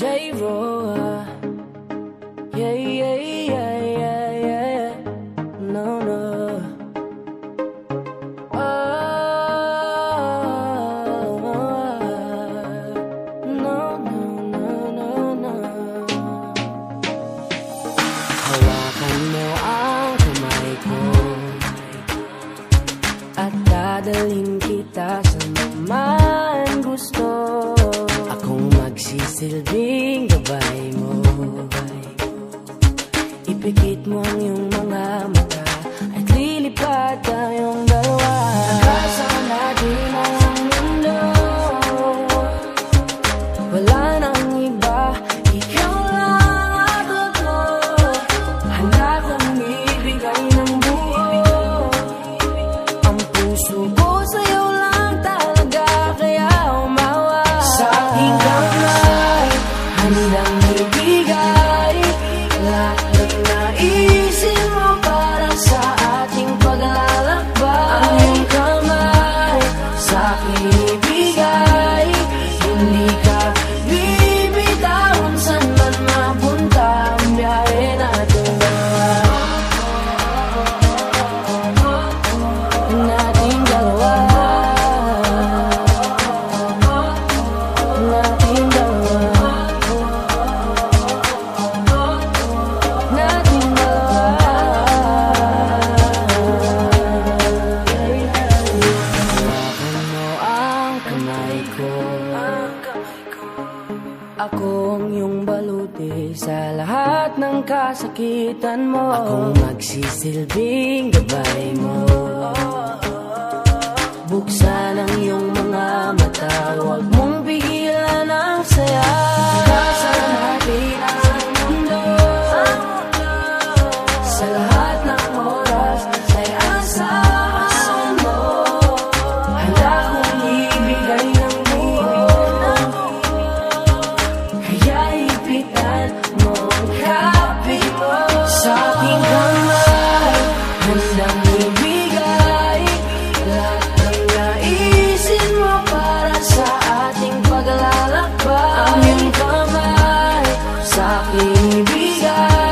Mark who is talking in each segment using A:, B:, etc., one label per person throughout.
A: Hãy Roa. Yeah, yeah, yeah, yeah, yeah. No, no. Oh, no, những no, no, no. silbing gabay mo Ipikit mo ang iyong mga mata. kakampi sa lahat ng kasakitan mo Ako magsisilbing gabay mo oh, oh, oh. baby, I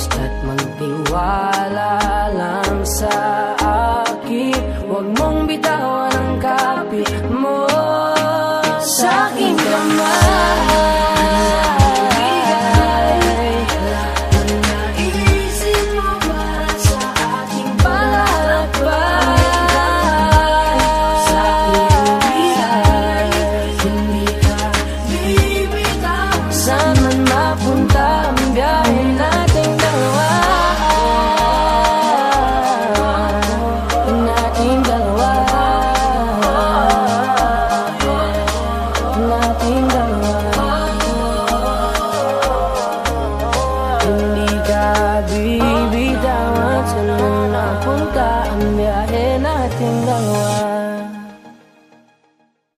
A: Basta't magtiwala lang sa akin. Huwag mong bitawan ang kapit mo. Sa aking kamay.